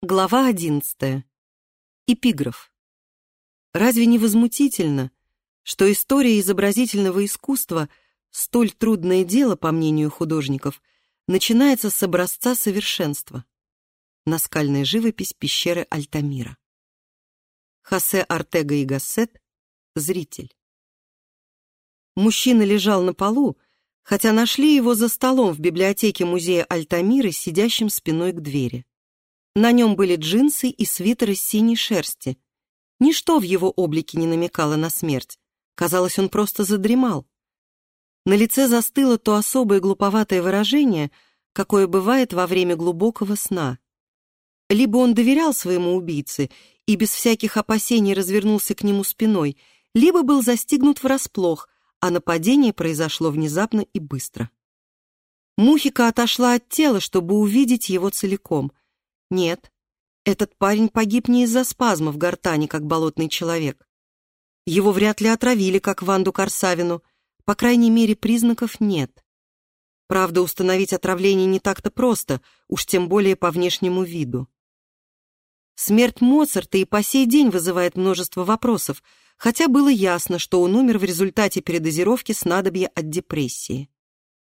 Глава одиннадцатая. Эпиграф. Разве не возмутительно, что история изобразительного искусства, столь трудное дело, по мнению художников, начинается с образца совершенства? Наскальная живопись пещеры Альтамира. Хосе Артега и Гассет, зритель. Мужчина лежал на полу, хотя нашли его за столом в библиотеке музея Альтамиры, сидящим спиной к двери. На нем были джинсы и свитер из синей шерсти. Ничто в его облике не намекало на смерть. Казалось, он просто задремал. На лице застыло то особое глуповатое выражение, какое бывает во время глубокого сна. Либо он доверял своему убийце и без всяких опасений развернулся к нему спиной, либо был застигнут врасплох, а нападение произошло внезапно и быстро. Мухика отошла от тела, чтобы увидеть его целиком. Нет, этот парень погиб не из-за спазма в гортани, как болотный человек. Его вряд ли отравили, как Ванду Корсавину. По крайней мере, признаков нет. Правда, установить отравление не так-то просто, уж тем более по внешнему виду. Смерть Моцарта и по сей день вызывает множество вопросов, хотя было ясно, что он умер в результате передозировки снадобья от депрессии.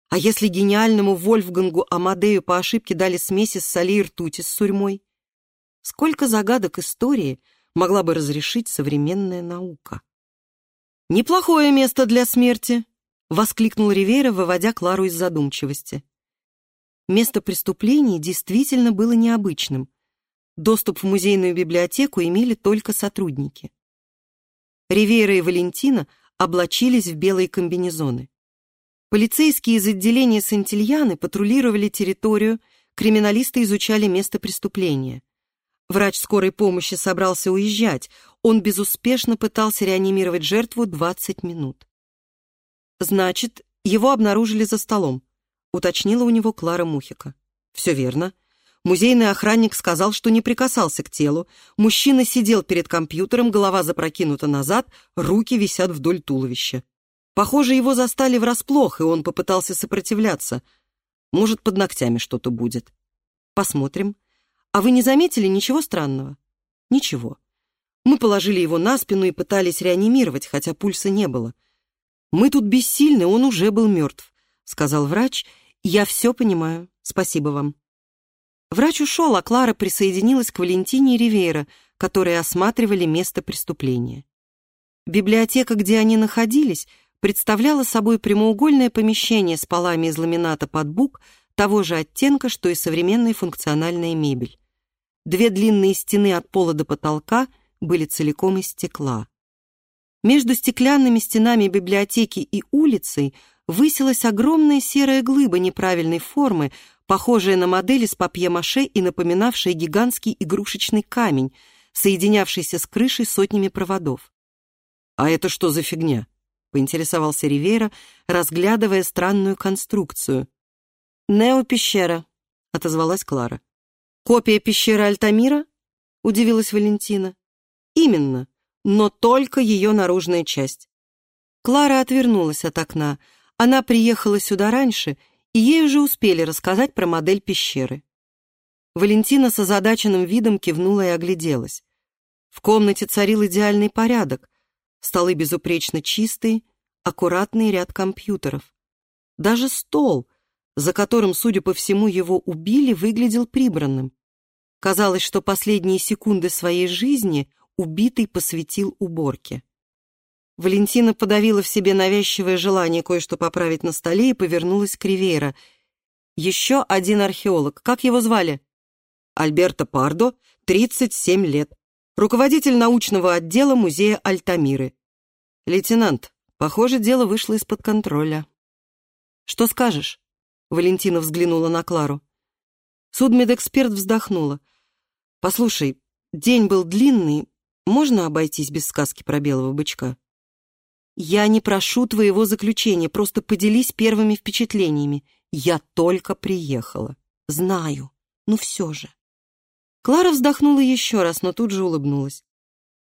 А если гениальному Вольфгангу Амадею по ошибке дали смеси с солей ртути с сурьмой? Сколько загадок истории могла бы разрешить современная наука? «Неплохое место для смерти!» — воскликнул Ривейра, выводя Клару из задумчивости. Место преступления действительно было необычным. Доступ в музейную библиотеку имели только сотрудники. Ривейра и Валентина облачились в белые комбинезоны. Полицейские из отделения Сантильяны патрулировали территорию, криминалисты изучали место преступления. Врач скорой помощи собрался уезжать. Он безуспешно пытался реанимировать жертву 20 минут. «Значит, его обнаружили за столом», — уточнила у него Клара Мухика. «Все верно. Музейный охранник сказал, что не прикасался к телу. Мужчина сидел перед компьютером, голова запрокинута назад, руки висят вдоль туловища. Похоже, его застали врасплох, и он попытался сопротивляться. Может, под ногтями что-то будет. Посмотрим. А вы не заметили ничего странного? Ничего. Мы положили его на спину и пытались реанимировать, хотя пульса не было. Мы тут бессильны, он уже был мертв, сказал врач. Я все понимаю. Спасибо вам. Врач ушел, а Клара присоединилась к Валентине и Ривейра, которые осматривали место преступления. Библиотека, где они находились, представляла собой прямоугольное помещение с полами из ламината под бук того же оттенка, что и современная функциональная мебель. Две длинные стены от пола до потолка были целиком из стекла. Между стеклянными стенами библиотеки и улицей высилась огромная серая глыба неправильной формы, похожая на модель из папье-маше и напоминавшая гигантский игрушечный камень, соединявшийся с крышей сотнями проводов. «А это что за фигня?» Поинтересовался Ривейра, разглядывая странную конструкцию. «Нео-пещера», — отозвалась Клара. «Копия пещеры Альтамира?» — удивилась Валентина. «Именно, но только ее наружная часть». Клара отвернулась от окна. Она приехала сюда раньше, и ей уже успели рассказать про модель пещеры. Валентина с озадаченным видом кивнула и огляделась. В комнате царил идеальный порядок. Столы безупречно чистые, аккуратный ряд компьютеров. Даже стол, за которым, судя по всему, его убили, выглядел прибранным. Казалось, что последние секунды своей жизни убитый посвятил уборке. Валентина подавила в себе навязчивое желание кое-что поправить на столе и повернулась к Ривейра. «Еще один археолог. Как его звали?» «Альберто Пардо, 37 лет руководитель научного отдела музея Альтамиры. Лейтенант, похоже, дело вышло из-под контроля. Что скажешь? Валентина взглянула на Клару. Судмедэксперт вздохнула. Послушай, день был длинный, можно обойтись без сказки про белого бычка? Я не прошу твоего заключения, просто поделись первыми впечатлениями. Я только приехала. Знаю, ну все же. Клара вздохнула еще раз, но тут же улыбнулась.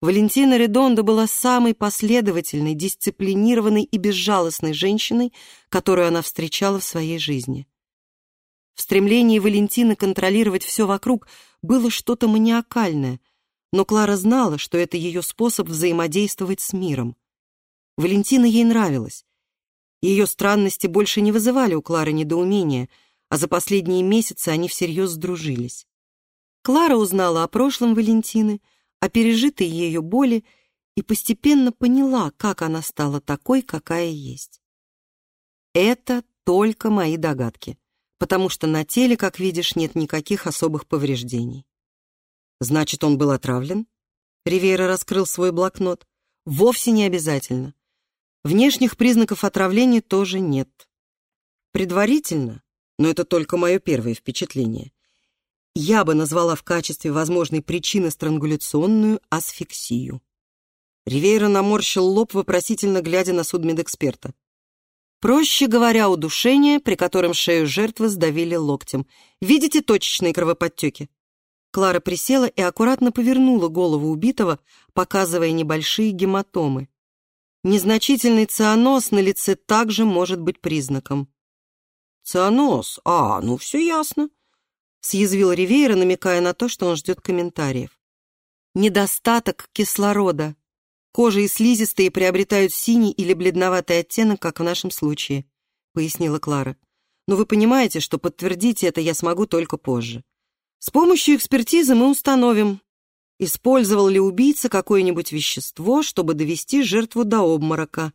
Валентина Редондо была самой последовательной, дисциплинированной и безжалостной женщиной, которую она встречала в своей жизни. В стремлении Валентины контролировать все вокруг было что-то маниакальное, но Клара знала, что это ее способ взаимодействовать с миром. Валентина ей нравилась. Ее странности больше не вызывали у Клары недоумения, а за последние месяцы они всерьез сдружились. Клара узнала о прошлом Валентины, о пережитой ее боли и постепенно поняла, как она стала такой, какая есть. Это только мои догадки, потому что на теле, как видишь, нет никаких особых повреждений. Значит, он был отравлен? Ривейра раскрыл свой блокнот. Вовсе не обязательно. Внешних признаков отравления тоже нет. Предварительно, но это только мое первое впечатление, я бы назвала в качестве возможной причины странгуляционную асфиксию. Ривейра наморщил лоб, вопросительно глядя на судмедэксперта. Проще говоря, удушение, при котором шею жертвы сдавили локтем. Видите точечные кровоподтеки? Клара присела и аккуратно повернула голову убитого, показывая небольшие гематомы. Незначительный цианоз на лице также может быть признаком. «Цианоз? А, ну все ясно», — съязвил Ривейра, намекая на то, что он ждет комментариев. «Недостаток кислорода», Кожа и слизистые приобретают синий или бледноватый оттенок, как в нашем случае», — пояснила Клара. «Но вы понимаете, что подтвердить это я смогу только позже. С помощью экспертизы мы установим, использовал ли убийца какое-нибудь вещество, чтобы довести жертву до обморока,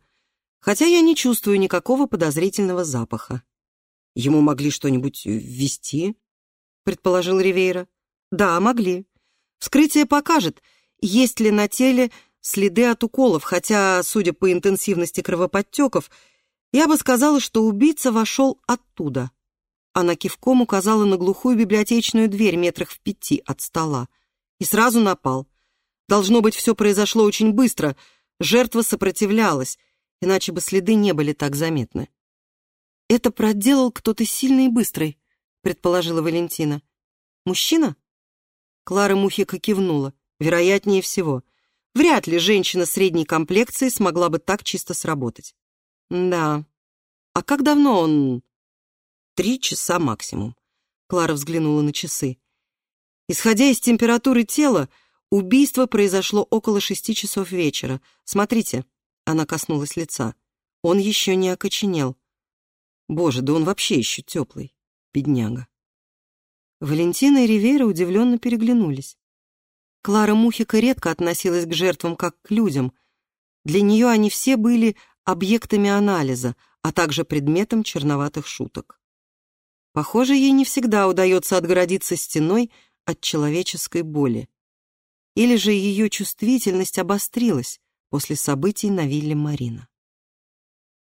хотя я не чувствую никакого подозрительного запаха». «Ему могли что-нибудь ввести?» — предположил Ривейра. «Да, могли. Вскрытие покажет, есть ли на теле следы от уколов, хотя, судя по интенсивности кровоподтеков, я бы сказала, что убийца вошел оттуда. Она кивком указала на глухую библиотечную дверь метрах в пяти от стола и сразу напал. Должно быть, все произошло очень быстро, жертва сопротивлялась, иначе бы следы не были так заметны. «Это проделал кто-то сильный и быстрый», — предположила Валентина. «Мужчина?» Клара Мухика кивнула. «Вероятнее всего». Вряд ли женщина средней комплекции смогла бы так чисто сработать. Да. А как давно он... Три часа максимум. Клара взглянула на часы. Исходя из температуры тела, убийство произошло около шести часов вечера. Смотрите, она коснулась лица. Он еще не окоченел. Боже, да он вообще еще теплый. Бедняга. Валентина и Ривера удивленно переглянулись. Клара Мухика редко относилась к жертвам как к людям. Для нее они все были объектами анализа, а также предметом черноватых шуток. Похоже, ей не всегда удается отгородиться стеной от человеческой боли. Или же ее чувствительность обострилась после событий на вилле Марина.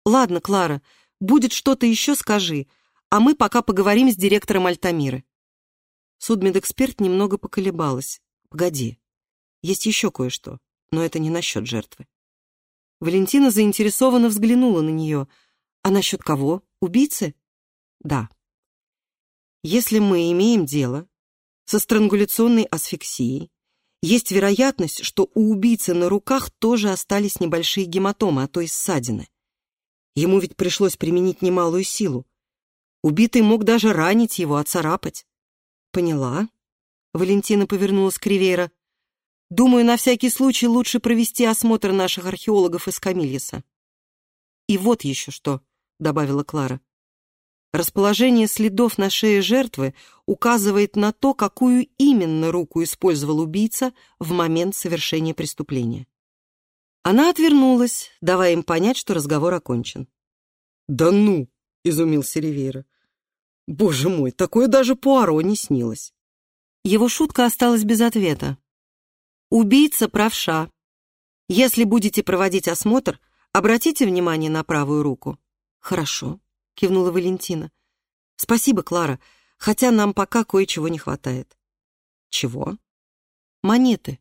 «Ладно, Клара, будет что-то еще, скажи, а мы пока поговорим с директором Альтамиры». Судмедэксперт немного поколебалась. Погоди, есть еще кое-что, но это не насчет жертвы. Валентина заинтересованно взглянула на нее. А насчет кого? Убийцы? Да. Если мы имеем дело со странгуляционной асфиксией, есть вероятность, что у убийцы на руках тоже остались небольшие гематомы, а то и ссадины. Ему ведь пришлось применить немалую силу. Убитый мог даже ранить его, оцарапать. Поняла. Валентина повернулась к Ривейра. «Думаю, на всякий случай лучше провести осмотр наших археологов из Камильеса». «И вот еще что», — добавила Клара. Расположение следов на шее жертвы указывает на то, какую именно руку использовал убийца в момент совершения преступления. Она отвернулась, давая им понять, что разговор окончен. «Да ну!» — изумился Ривейра. «Боже мой, такое даже Пуаро не снилось!» Его шутка осталась без ответа. «Убийца правша. Если будете проводить осмотр, обратите внимание на правую руку». «Хорошо», — кивнула Валентина. «Спасибо, Клара, хотя нам пока кое-чего не хватает». «Чего?» «Монеты».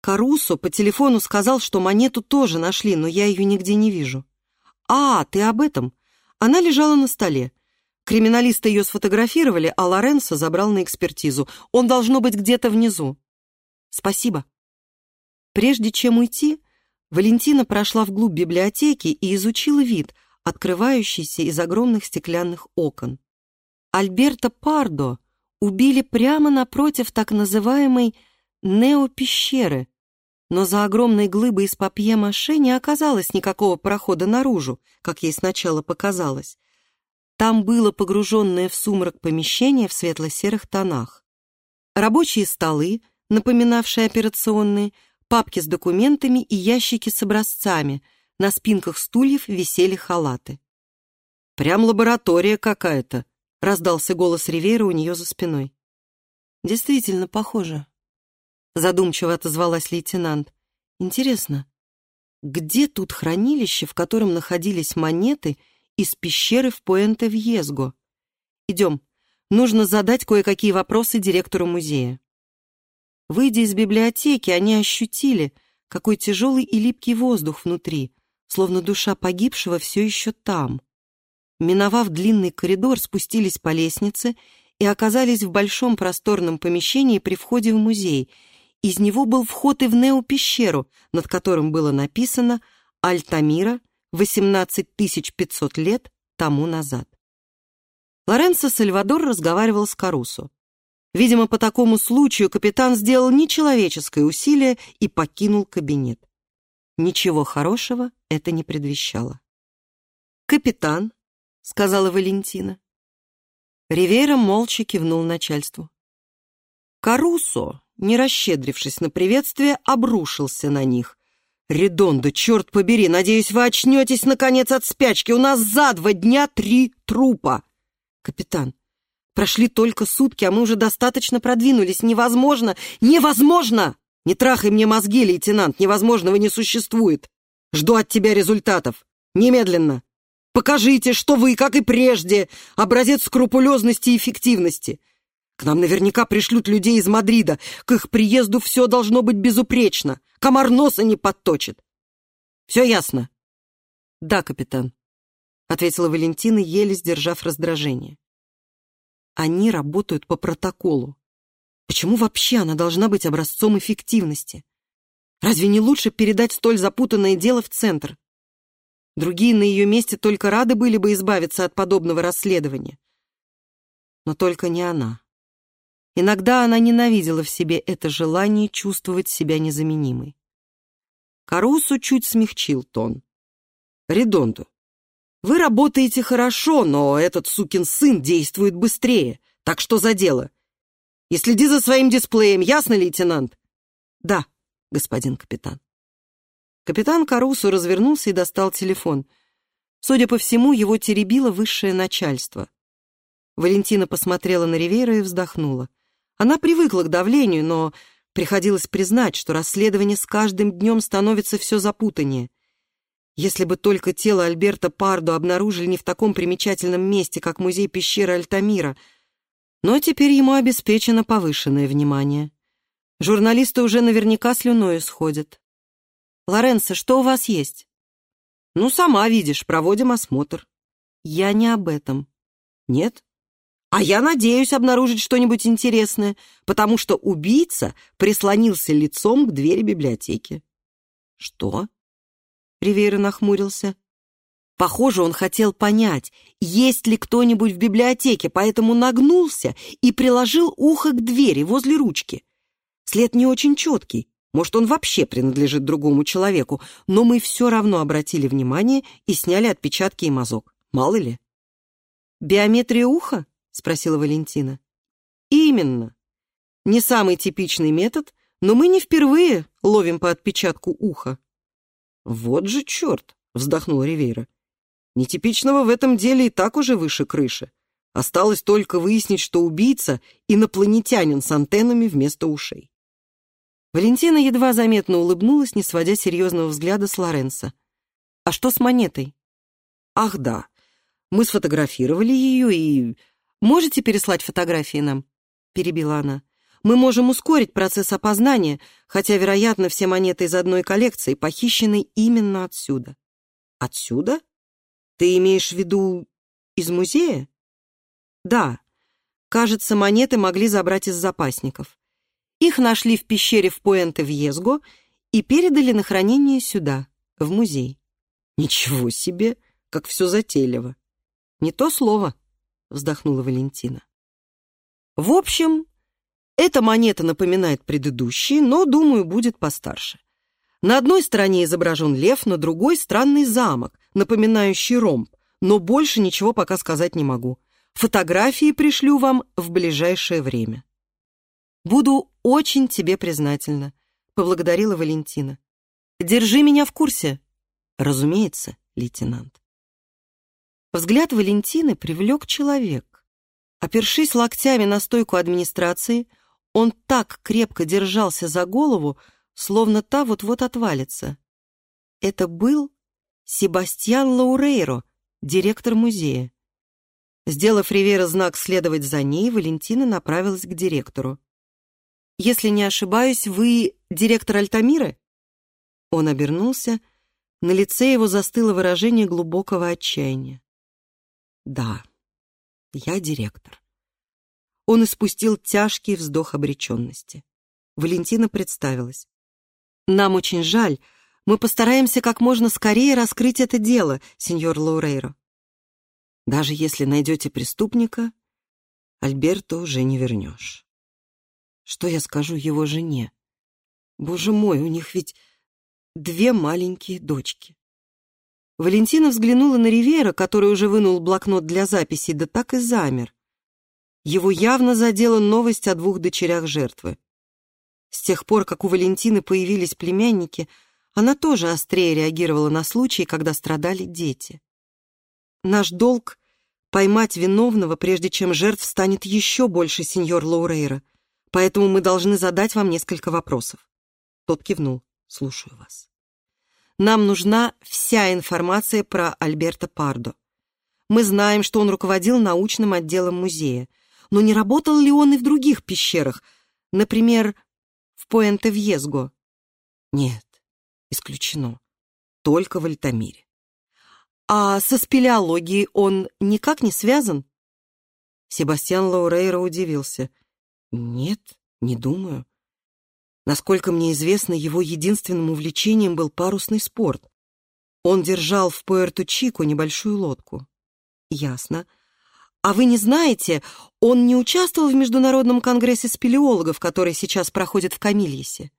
Карусо по телефону сказал, что монету тоже нашли, но я ее нигде не вижу. «А, ты об этом?» Она лежала на столе. Криминалисты ее сфотографировали, а Лоренцо забрал на экспертизу. Он должно быть где-то внизу. Спасибо. Прежде чем уйти, Валентина прошла вглубь библиотеки и изучила вид, открывающийся из огромных стеклянных окон. Альберто Пардо убили прямо напротив так называемой неопещеры, но за огромной глыбой из папье-маше не оказалось никакого прохода наружу, как ей сначала показалось. Там было погруженное в сумрак помещение в светло-серых тонах. Рабочие столы, напоминавшие операционные, папки с документами и ящики с образцами. На спинках стульев висели халаты. «Прям лаборатория какая-то», — раздался голос Ривейра у нее за спиной. «Действительно похоже», — задумчиво отозвалась лейтенант. «Интересно, где тут хранилище, в котором находились монеты из пещеры в Пуэнте-Вьезго? Идем, нужно задать кое-какие вопросы директору музея». Выйдя из библиотеки, они ощутили, какой тяжелый и липкий воздух внутри, словно душа погибшего все еще там. Миновав длинный коридор, спустились по лестнице и оказались в большом просторном помещении при входе в музей. Из него был вход и в Нео-пещеру, над которым было написано «Альтамира, 18500 лет тому назад». Лоренцо Сальвадор разговаривал с Карусо. Видимо, по такому случаю капитан сделал нечеловеческое усилие и покинул кабинет. Ничего хорошего это не предвещало. «Капитан», — сказала Валентина. Ривейра молча кивнул начальству. Карусо, не расщедрившись на приветствие, обрушился на них. «Редондо, черт побери, надеюсь, вы очнетесь, наконец, от спячки. У нас за два дня три трупа!» «Капитан, Прошли только сутки, а мы уже достаточно продвинулись. Невозможно! Невозможно! Не трахай мне мозги, лейтенант, невозможного не существует. Жду от тебя результатов. Немедленно. Покажите, что вы, как и прежде, образец скрупулезности и эффективности. К нам наверняка пришлют людей из Мадрида. К их приезду все должно быть безупречно. Комар носа не подточит. Все ясно? Да, капитан, — ответила Валентина, еле сдержав раздражение. Они работают по протоколу. Почему вообще она должна быть образцом эффективности? Разве не лучше передать столь запутанное дело в центр? Другие на ее месте только рады были бы избавиться от подобного расследования. Но только не она. Иногда она ненавидела в себе это желание чувствовать себя незаменимой. Карусу чуть смягчил тон. «Редонду, вы работаете хорошо, но этот сукин сын действует быстрее. Так что за дело? И следи за своим дисплеем, ясно, лейтенант? Да, господин капитан. Капитан Карусу развернулся и достал телефон. Судя по всему, его теребило высшее начальство. Валентина посмотрела на Ривейра и вздохнула. Она привыкла к давлению, но приходилось признать, что расследование с каждым днем становится все запутаннее — если бы только тело Альберта Пардо обнаружили не в таком примечательном месте, как музей пещеры Альтамира, но теперь ему обеспечено повышенное внимание. Журналисты уже наверняка слюною сходят. «Лоренцо, что у вас есть?» «Ну, сама видишь, проводим осмотр». «Я не об этом». «Нет?» «А я надеюсь обнаружить что-нибудь интересное, потому что убийца прислонился лицом к двери библиотеки». «Что?» Ривейра нахмурился. Похоже, он хотел понять, есть ли кто-нибудь в библиотеке, поэтому нагнулся и приложил ухо к двери возле ручки. След не очень четкий, может, он вообще принадлежит другому человеку, но мы все равно обратили внимание и сняли отпечатки и мазок. Мало ли. «Биометрия уха?» — спросила Валентина. «Именно. Не самый типичный метод, но мы не впервые ловим по отпечатку уха. «Вот же черт!» — вздохнул Ривейра. «Нетипичного в этом деле и так уже выше крыши. Осталось только выяснить, что убийца — инопланетянин с антеннами вместо ушей». Валентина едва заметно улыбнулась, не сводя серьезного взгляда с Лоренса. «А что с монетой?» «Ах, да. Мы сфотографировали ее и...» «Можете переслать фотографии нам?» — перебила она мы можем ускорить процесс опознания, хотя, вероятно, все монеты из одной коллекции похищены именно отсюда. Отсюда? Ты имеешь в виду из музея? Да. Кажется, монеты могли забрать из запасников. Их нашли в пещере в Пуэнте-Вьезго и передали на хранение сюда, в музей. Ничего себе, как все затейливо. Не то слово, вздохнула Валентина. В общем, эта монета напоминает предыдущие, но, думаю, будет постарше. На одной стороне изображен лев, на другой — странный замок, напоминающий ромб, но больше ничего пока сказать не могу. Фотографии пришлю вам в ближайшее время. Буду очень тебе признательна, поблагодарила Валентина. Держи меня в курсе. Разумеется, лейтенант. Взгляд Валентины привлек человек. Опершись локтями на стойку администрации, он так крепко держался за голову, словно та вот-вот отвалится. Это был Себастьян Лаурейро, директор музея. Сделав Ривера знак следовать за ней, Валентина направилась к директору. «Если не ошибаюсь, вы директор Альтамиры?» Он обернулся, на лице его застыло выражение глубокого отчаяния. «Да, я директор». Он испустил тяжкий вздох обреченности. Валентина представилась. «Нам очень жаль. Мы постараемся как можно скорее раскрыть это дело, сеньор Лаурейро. Даже если найдете преступника, Альберта уже не вернешь. Что я скажу его жене? Боже мой, у них ведь две маленькие дочки. Валентина взглянула на Ривера, который уже вынул блокнот для записей, да так и замер. Его явно задела новость о двух дочерях жертвы. С тех пор, как у Валентины появились племянники, она тоже острее реагировала на случаи, когда страдали дети. Наш долг — поймать виновного, прежде чем жертв станет еще больше, сеньор Лоурейра. Поэтому мы должны задать вам несколько вопросов. Тот кивнул. Слушаю вас. Нам нужна вся информация про Альберто Пардо. Мы знаем, что он руководил научным отделом музея. Но не работал ли он и в других пещерах? Например, в Пуэнте-Вьезго? Нет, исключено. Только в Альтамире. А со спелеологией он никак не связан? Себастьян Лаурейра удивился. Нет, не думаю. Насколько мне известно, его единственным увлечением был парусный спорт. Он держал в Пуэрто-Чико небольшую лодку. Ясно. А вы не знаете, он не участвовал в Международном конгрессе спелеологов, который сейчас проходит в Камильесе?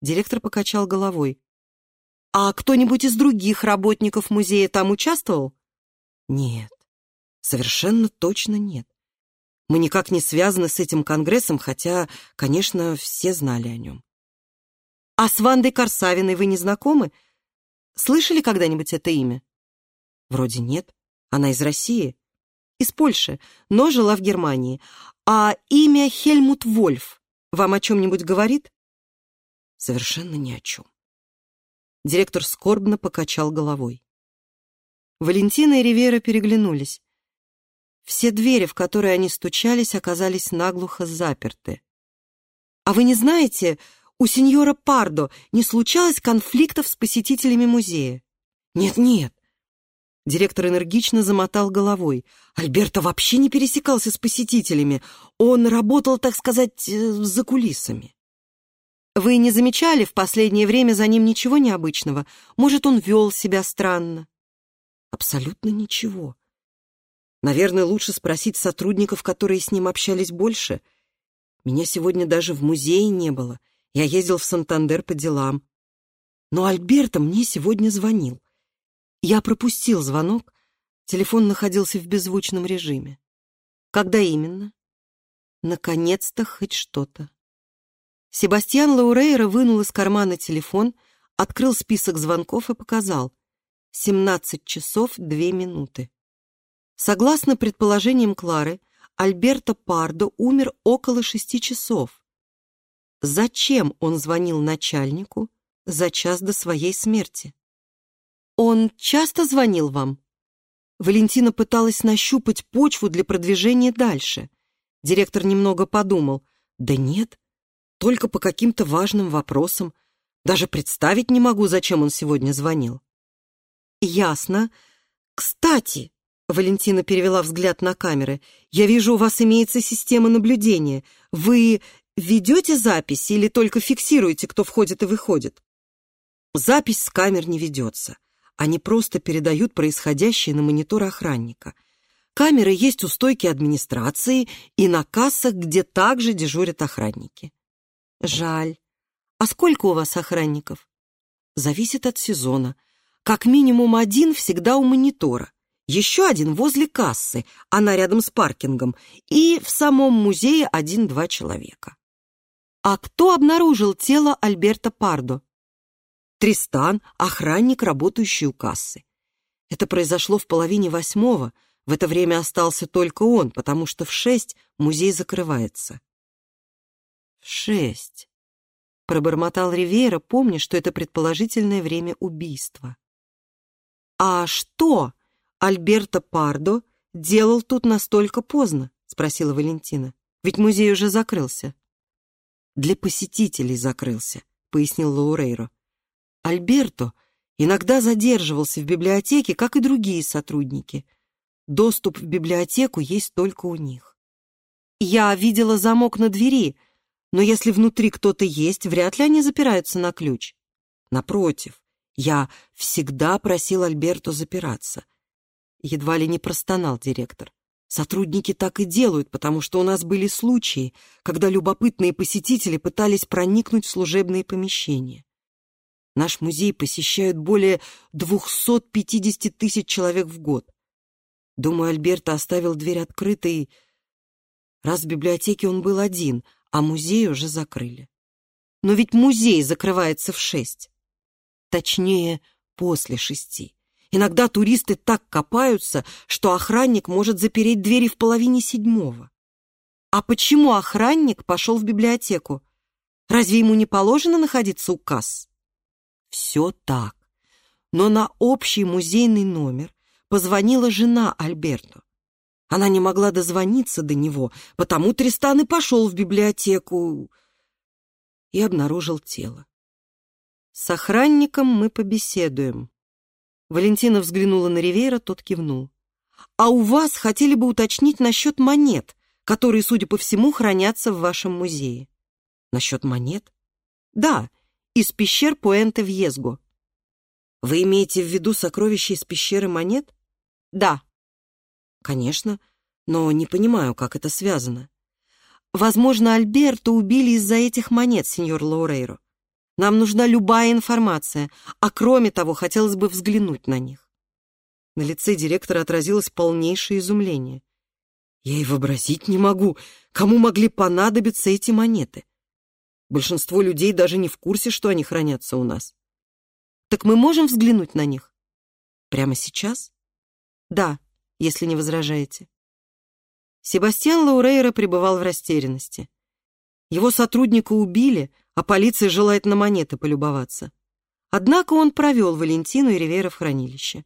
Директор покачал головой. А кто-нибудь из других работников музея там участвовал? Нет, совершенно точно нет. Мы никак не связаны с этим конгрессом, хотя, конечно, все знали о нем. А с Вандой Корсавиной вы не знакомы? Слышали когда-нибудь это имя? Вроде нет. Она из России. Из Польши, но жила в Германии. А имя Хельмут Вольф вам о чем-нибудь говорит? Совершенно ни о чем. Директор скорбно покачал головой. Валентина и Ривера переглянулись. Все двери, в которые они стучались, оказались наглухо заперты. «А вы не знаете, у сеньора Пардо не случалось конфликтов с посетителями музея?» «Нет-нет». Директор энергично замотал головой. Альберто вообще не пересекался с посетителями. Он работал, так сказать, э, за кулисами. Вы не замечали в последнее время за ним ничего необычного? Может, он вел себя странно? Абсолютно ничего. Наверное, лучше спросить сотрудников, которые с ним общались больше. Меня сегодня даже в музее не было. Я ездил в Сантандер по делам. Но Альберто мне сегодня звонил. Я пропустил звонок. Телефон находился в беззвучном режиме. Когда именно? Наконец-то хоть что-то. Себастьян Лаурейра вынул из кармана телефон, открыл список звонков и показал. 17 часов 2 минуты. Согласно предположениям Клары, Альберто Пардо умер около шести часов. Зачем он звонил начальнику за час до своей смерти? Он часто звонил вам? Валентина пыталась нащупать почву для продвижения дальше. Директор немного подумал. Да нет, только по каким-то важным вопросам. Даже представить не могу, зачем он сегодня звонил. Ясно. Кстати, Валентина перевела взгляд на камеры. Я вижу, у вас имеется система наблюдения. Вы ведете запись или только фиксируете, кто входит и выходит? Запись с камер не ведется. Они просто передают происходящее на монитор охранника. камеры есть у стойки администрации и на кассах, где также дежурят охранники. Жаль. А сколько у вас охранников? Зависит от сезона. Как минимум один всегда у монитора. Еще один возле кассы, она рядом с паркингом. И в самом музее один-два человека. А кто обнаружил тело Альберта Пардо? Тристан, охранник, работающий у кассы. Это произошло в половине восьмого. В это время остался только он, потому что в шесть музей закрывается. В шесть. Пробормотал Ривейра, помня, что это предположительное время убийства. «А что Альберто Пардо делал тут настолько поздно?» — спросила Валентина. «Ведь музей уже закрылся». «Для посетителей закрылся», — пояснил Лаурейро. Альберто иногда задерживался в библиотеке, как и другие сотрудники. Доступ в библиотеку есть только у них. Я видела замок на двери, но если внутри кто-то есть, вряд ли они запираются на ключ. Напротив, я всегда просил Альберто запираться. Едва ли не простонал директор. Сотрудники так и делают, потому что у нас были случаи, когда любопытные посетители пытались проникнуть в служебные помещения. Наш музей посещают более 250 тысяч человек в год. Думаю, Альберто оставил дверь открытой, раз в библиотеке он был один, а музей уже закрыли. Но ведь музей закрывается в шесть. Точнее, после шести. Иногда туристы так копаются, что охранник может запереть двери в половине седьмого. А почему охранник пошел в библиотеку? Разве ему не положено находиться у касс? Все так. Но на общий музейный номер позвонила жена Альберто. Она не могла дозвониться до него, потому Тристан и пошел в библиотеку и обнаружил тело. «С охранником мы побеседуем». Валентина взглянула на Ривейра, тот кивнул. «А у вас хотели бы уточнить насчет монет, которые, судя по всему, хранятся в вашем музее». «Насчет монет?» «Да, из пещер Пуэнте Вьезго. Вы имеете в виду сокровища из пещеры монет? Да. Конечно, но не понимаю, как это связано. Возможно, Альберто убили из-за этих монет, сеньор Лаурейро. Нам нужна любая информация, а кроме того, хотелось бы взглянуть на них. На лице директора отразилось полнейшее изумление. Я и вообразить не могу, кому могли понадобиться эти монеты. Большинство людей даже не в курсе, что они хранятся у нас. Так мы можем взглянуть на них? Прямо сейчас? Да, если не возражаете. Себастьян Лаурейра пребывал в растерянности. Его сотрудника убили, а полиция желает на монеты полюбоваться. Однако он провел Валентину и Ривера в хранилище.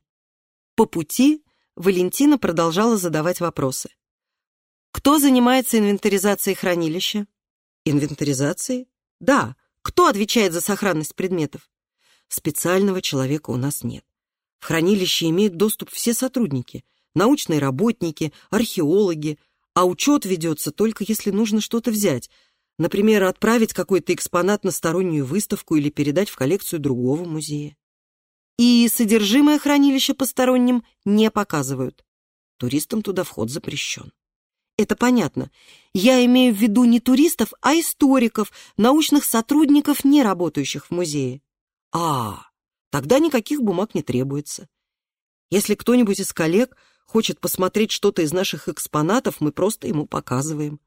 По пути Валентина продолжала задавать вопросы. Кто занимается инвентаризацией хранилища? Инвентаризацией? Да, кто отвечает за сохранность предметов? Специального человека у нас нет. В хранилище имеют доступ все сотрудники, научные работники, археологи, а учет ведется только если нужно что-то взять, например, отправить какой-то экспонат на стороннюю выставку или передать в коллекцию другого музея. И содержимое хранилища посторонним не показывают. Туристам туда вход запрещен. Это понятно. Я имею в виду не туристов, а историков, научных сотрудников, не работающих в музее. А, тогда никаких бумаг не требуется. Если кто-нибудь из коллег хочет посмотреть что-то из наших экспонатов, мы просто ему показываем.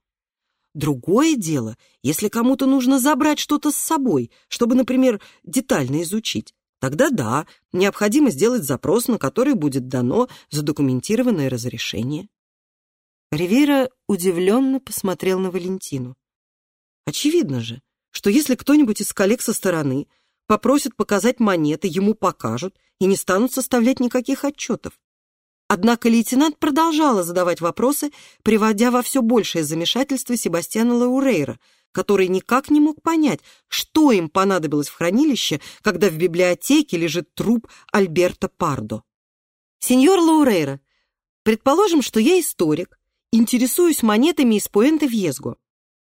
Другое дело, если кому-то нужно забрать что-то с собой, чтобы, например, детально изучить. Тогда да, необходимо сделать запрос, на который будет дано задокументированное разрешение. Ривейра удивленно посмотрел на Валентину. Очевидно же, что если кто-нибудь из коллег со стороны попросит показать монеты, ему покажут и не станут составлять никаких отчетов. Однако лейтенант продолжала задавать вопросы, приводя во все большее замешательство Себастьяна Лаурейра, который никак не мог понять, что им понадобилось в хранилище, когда в библиотеке лежит труп Альберта Пардо. «Сеньор Лаурейра, предположим, что я историк, Интересуюсь монетами из Пуэнте Вьезго.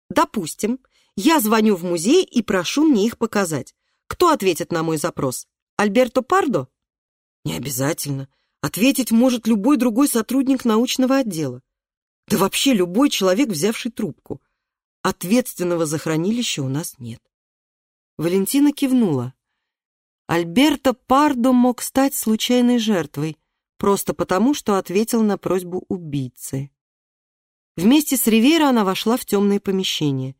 Допустим, я звоню в музей и прошу мне их показать. Кто ответит на мой запрос? Альберто Пардо? Не обязательно. Ответить может любой другой сотрудник научного отдела. Да вообще любой человек, взявший трубку. Ответственного за хранилище у нас нет. Валентина кивнула. Альберто Пардо мог стать случайной жертвой, просто потому, что ответил на просьбу убийцы. Вместе с Ривейро она вошла в темное помещение.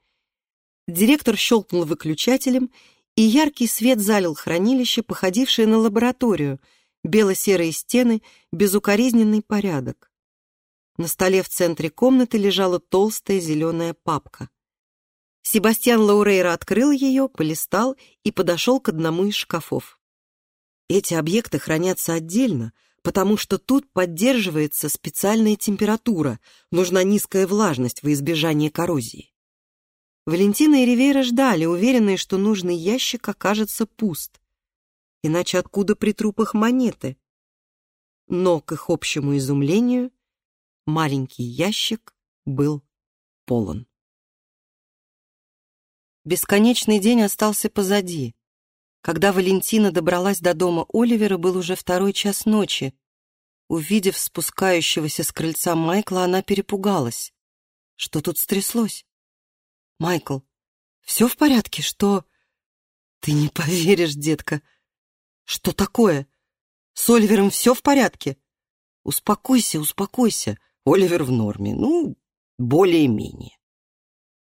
Директор щелкнул выключателем, и яркий свет залил хранилище, походившее на лабораторию, бело-серые стены, безукоризненный порядок. На столе в центре комнаты лежала толстая зеленая папка. Себастьян Лаурейра открыл ее, полистал и подошел к одному из шкафов. Эти объекты хранятся отдельно, потому что тут поддерживается специальная температура, нужна низкая влажность во избежание коррозии. Валентина и Ривейра ждали, уверенные, что нужный ящик окажется пуст. Иначе откуда при трупах монеты? Но, к их общему изумлению, маленький ящик был полон. Бесконечный день остался позади. Когда Валентина добралась до дома Оливера, был уже второй час ночи. Увидев спускающегося с крыльца Майкла, она перепугалась. Что тут стряслось? «Майкл, все в порядке? Что...» «Ты не поверишь, детка!» «Что такое? С Оливером все в порядке?» «Успокойся, успокойся. Оливер в норме. Ну, более-менее».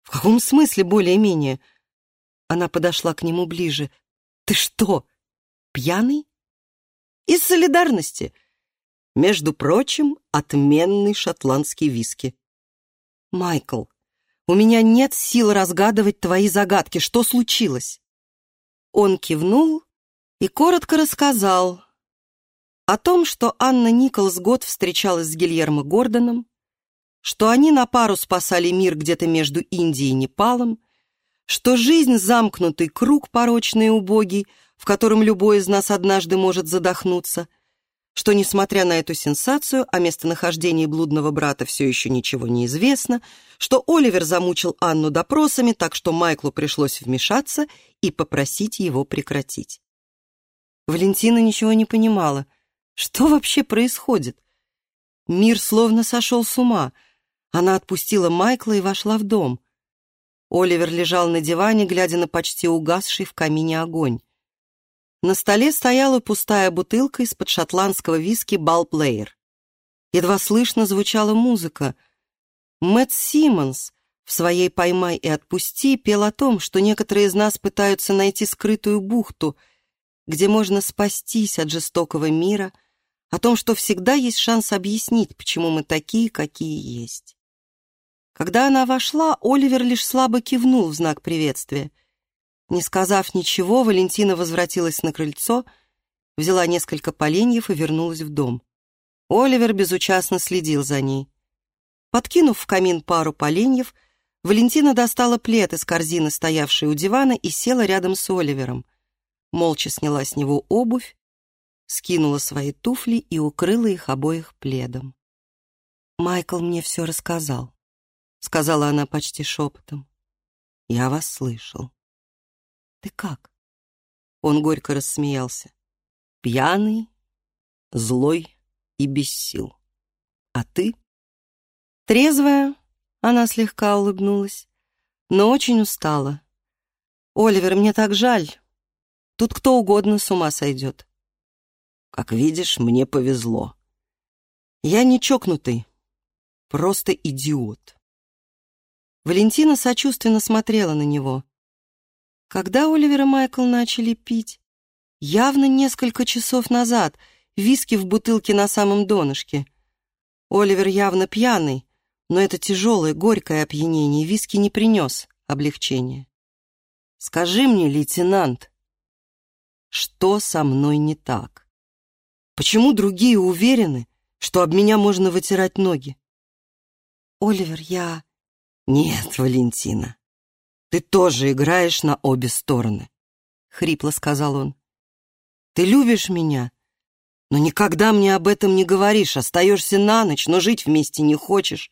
«В каком смысле более-менее?» Она подошла к нему ближе. «Ты что, пьяный?» «Из солидарности!» Между прочим, отменный шотландский виски. «Майкл, у меня нет сил разгадывать твои загадки. Что случилось?» Он кивнул и коротко рассказал о том, что Анна Николс год встречалась с Гильермо Гордоном, что они на пару спасали мир где-то между Индией и Непалом, что жизнь — замкнутый круг порочный и убогий, в котором любой из нас однажды может задохнуться, что, несмотря на эту сенсацию, о местонахождении блудного брата все еще ничего не известно, что Оливер замучил Анну допросами, так что Майклу пришлось вмешаться и попросить его прекратить. Валентина ничего не понимала. Что вообще происходит? Мир словно сошел с ума — она отпустила Майкла и вошла в дом. Оливер лежал на диване, глядя на почти угасший в камине огонь. На столе стояла пустая бутылка из-под шотландского виски «Балплеер». Едва слышно звучала музыка. Мэтт Симмонс в своей «Поймай и отпусти» пел о том, что некоторые из нас пытаются найти скрытую бухту, где можно спастись от жестокого мира, о том, что всегда есть шанс объяснить, почему мы такие, какие есть. Когда она вошла, Оливер лишь слабо кивнул в знак приветствия. Не сказав ничего, Валентина возвратилась на крыльцо, взяла несколько поленьев и вернулась в дом. Оливер безучастно следил за ней. Подкинув в камин пару поленьев, Валентина достала плед из корзины, стоявшей у дивана, и села рядом с Оливером. Молча сняла с него обувь, скинула свои туфли и укрыла их обоих пледом. Майкл мне все рассказал. — сказала она почти шепотом. «Я вас слышал». «Ты как?» Он горько рассмеялся. «Пьяный, злой и без сил. А ты?» «Трезвая», — она слегка улыбнулась, «но очень устала. Оливер, мне так жаль. Тут кто угодно с ума сойдет». «Как видишь, мне повезло. Я не чокнутый, просто идиот». Валентина сочувственно смотрела на него. Когда Оливер и Майкл начали пить? Явно несколько часов назад, виски в бутылке на самом донышке. Оливер явно пьяный, но это тяжелое, горькое опьянение, виски не принес облегчения. «Скажи мне, лейтенант, что со мной не так? Почему другие уверены, что об меня можно вытирать ноги?» «Оливер, я...» «Нет, Валентина, ты тоже играешь на обе стороны», — хрипло сказал он. «Ты любишь меня, но никогда мне об этом не говоришь, остаешься на ночь, но жить вместе не хочешь.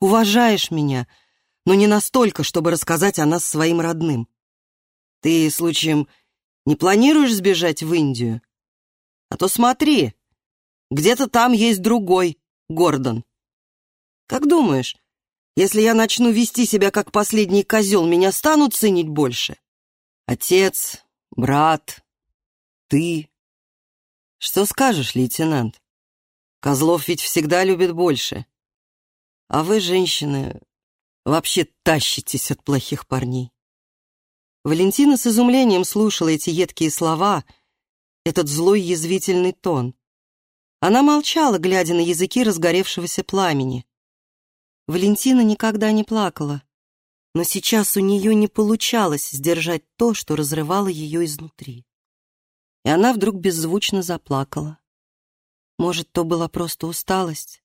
Уважаешь меня, но не настолько, чтобы рассказать о нас своим родным. Ты, случаем, не планируешь сбежать в Индию? А то смотри, Где-то там есть другой Гордон. Как думаешь, если я начну вести себя как последний козел, меня станут ценить больше? Отец, брат, ты. Что скажешь, лейтенант? Козлов ведь всегда любят больше. А вы, женщины, вообще тащитесь от плохих парней. Валентина с изумлением слушала эти едкие слова, этот злой язвительный тон. Она молчала, глядя на языки разгоревшегося пламени. Валентина никогда не плакала, но сейчас у нее не получалось сдержать то, что разрывало ее изнутри. И она вдруг беззвучно заплакала. Может, то была просто усталость,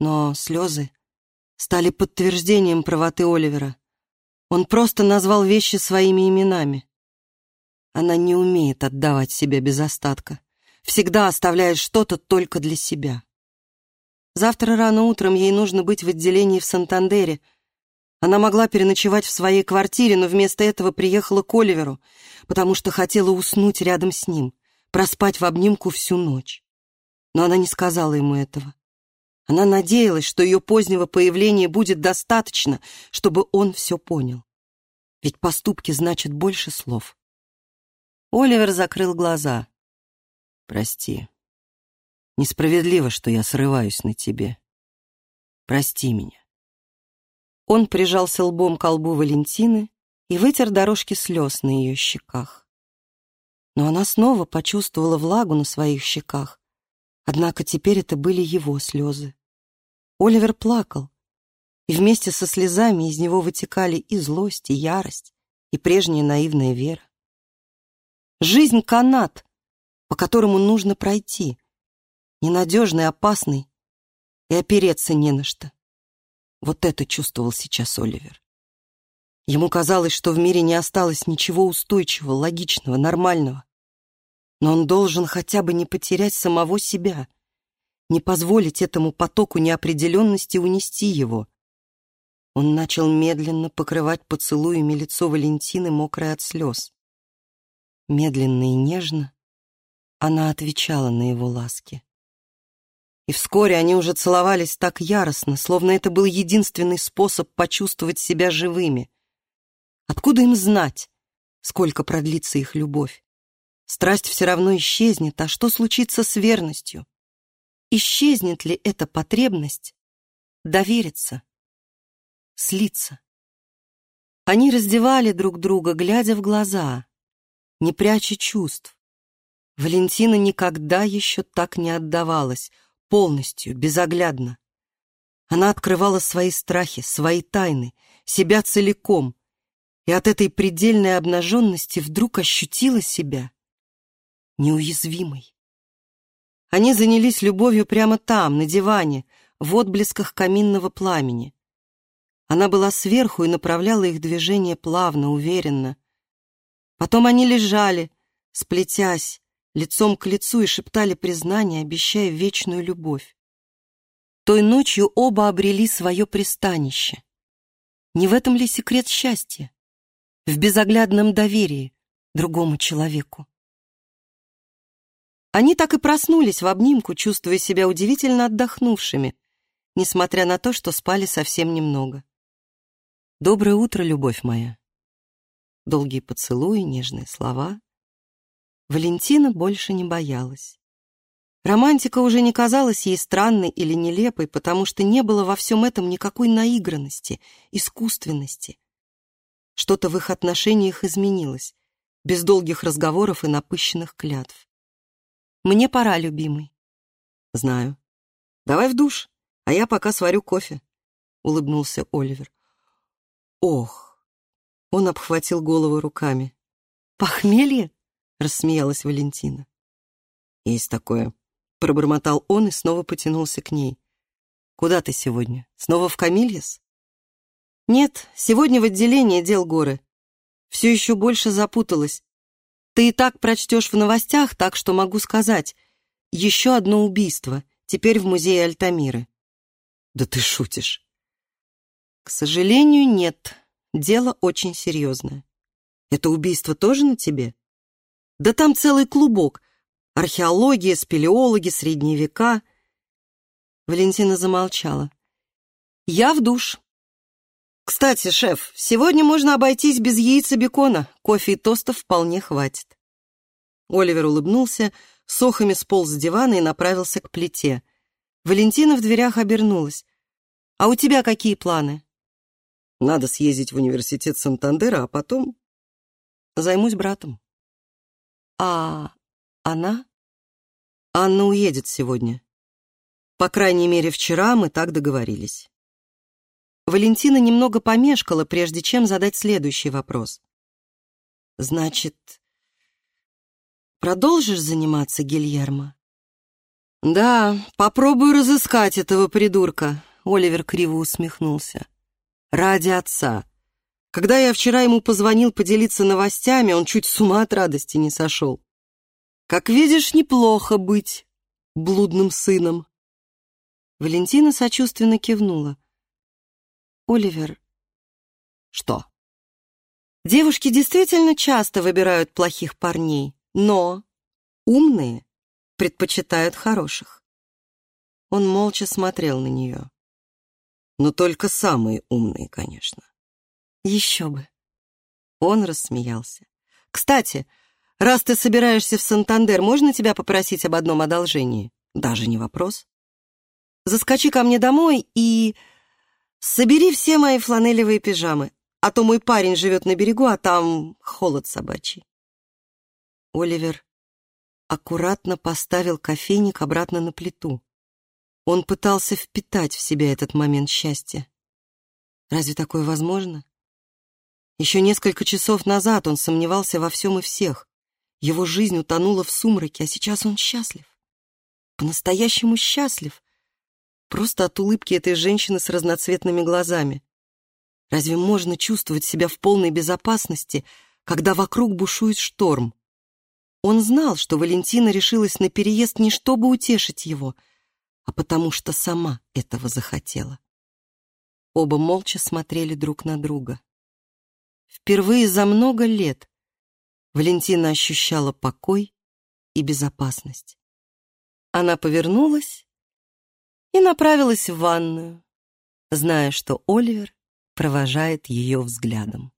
но слезы стали подтверждением правоты Оливера. Он просто назвал вещи своими именами. Она не умеет отдавать себя без остатка, всегда оставляет что-то только для себя. Завтра рано утром ей нужно быть в отделении в Сантандере. Она могла переночевать в своей квартире, но вместо этого приехала к Оливеру, потому что хотела уснуть рядом с ним, проспать в обнимку всю ночь. Но она не сказала ему этого. Она надеялась, что ее позднего появления будет достаточно, чтобы он все понял. Ведь поступки значат больше слов. Оливер закрыл глаза. «Прости. Несправедливо, что я срываюсь на тебе. Прости меня». Он прижался лбом к лбу Валентины и вытер дорожки слез на ее щеках. Но она снова почувствовала влагу на своих щеках, Однако теперь это были его слезы. Оливер плакал, и вместе со слезами из него вытекали и злость, и ярость, и прежняя наивная вера. Жизнь — канат, по которому нужно пройти, ненадежный, опасный, и опереться не на что. Вот это чувствовал сейчас Оливер. Ему казалось, что в мире не осталось ничего устойчивого, логичного, нормального но он должен хотя бы не потерять самого себя, не позволить этому потоку неопределенности унести его. Он начал медленно покрывать поцелуями лицо Валентины, мокрое от слез. Медленно и нежно она отвечала на его ласки. И вскоре они уже целовались так яростно, словно это был единственный способ почувствовать себя живыми. Откуда им знать, сколько продлится их любовь? Страсть все равно исчезнет, а что случится с верностью? Исчезнет ли эта потребность довериться, слиться? Они раздевали друг друга, глядя в глаза, не пряча чувств. Валентина никогда еще так не отдавалась, полностью, безоглядно. Она открывала свои страхи, свои тайны, себя целиком, и от этой предельной обнаженности вдруг ощутила себя неуязвимой. Они занялись любовью прямо там, на диване, в отблесках каминного пламени. Она была сверху и направляла их движение плавно, уверенно. Потом они лежали, сплетясь, лицом к лицу и шептали признание, обещая вечную любовь. Той ночью оба обрели свое пристанище. Не в этом ли секрет счастья? В безоглядном доверии другому человеку. Они так и проснулись в обнимку, чувствуя себя удивительно отдохнувшими, несмотря на то, что спали совсем немного. «Доброе утро, любовь моя!» Долгие поцелуи, нежные слова. Валентина больше не боялась. Романтика уже не казалась ей странной или нелепой, потому что не было во всем этом никакой наигранности, искусственности. Что-то в их отношениях изменилось, без долгих разговоров и напыщенных клятв. Мне пора, любимый. Знаю. Давай в душ, а я пока сварю кофе, улыбнулся Оливер. Ох. Он обхватил голову руками. Похмелье? рассмеялась Валентина. Есть такое, пробормотал он и снова потянулся к ней. Куда ты сегодня? Снова в Камильес? Нет, сегодня в отделении дел горы. Все еще больше запуталась. Ты и так прочтешь в новостях, так что могу сказать. Еще одно убийство, теперь в музее Альтамиры. Да ты шутишь. К сожалению, нет. Дело очень серьезное. Это убийство тоже на тебе? Да там целый клубок. Археология, спелеологи, средние века. Валентина замолчала. «Я в душ». «Кстати, шеф, сегодня можно обойтись без яиц и бекона. Кофе и тостов вполне хватит». Оливер улыбнулся, сохами сполз с дивана и направился к плите. Валентина в дверях обернулась. «А у тебя какие планы?» «Надо съездить в университет Сантандера, а потом займусь братом». «А она?» «Анна уедет сегодня. По крайней мере, вчера мы так договорились». Валентина немного помешкала, прежде чем задать следующий вопрос. «Значит, продолжишь заниматься, Гильермо?» «Да, попробую разыскать этого придурка», — Оливер криво усмехнулся. «Ради отца. Когда я вчера ему позвонил поделиться новостями, он чуть с ума от радости не сошел. Как видишь, неплохо быть блудным сыном». Валентина сочувственно кивнула. Оливер. Что? Девушки действительно часто выбирают плохих парней, но умные предпочитают хороших. Он молча смотрел на нее. Но только самые умные, конечно. Еще бы. Он рассмеялся. Кстати, раз ты собираешься в Сантандер, можно тебя попросить об одном одолжении? Даже не вопрос. Заскочи ко мне домой и Собери все мои фланелевые пижамы, а то мой парень живет на берегу, а там холод собачий. Оливер аккуратно поставил кофейник обратно на плиту. Он пытался впитать в себя этот момент счастья. Разве такое возможно? Еще несколько часов назад он сомневался во всем и всех. Его жизнь утонула в сумраке, а сейчас он счастлив. По-настоящему счастлив просто от улыбки этой женщины с разноцветными глазами. Разве можно чувствовать себя в полной безопасности, когда вокруг бушует шторм? Он знал, что Валентина решилась на переезд не чтобы утешить его, а потому что сама этого захотела. Оба молча смотрели друг на друга. Впервые за много лет Валентина ощущала покой и безопасность. Она повернулась и направилась в ванную, зная, что Оливер провожает ее взглядом.